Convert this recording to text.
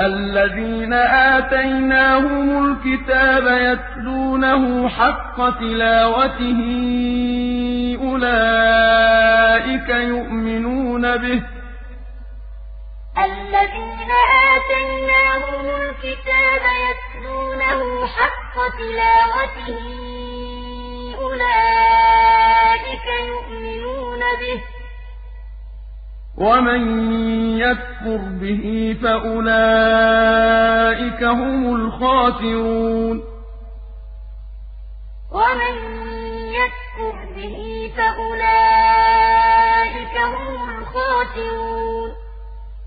الذين آتيناهم الكتاب يتلونه حق تلاوته أولئك يؤمنون به. الذين آتيناهم الكتاب يتلونه حق تلاوته أولئك يؤمنون به. ومن يكفر به فأولئك هم الخاسرون ومن يكفر به فأولئك هم الخاسرون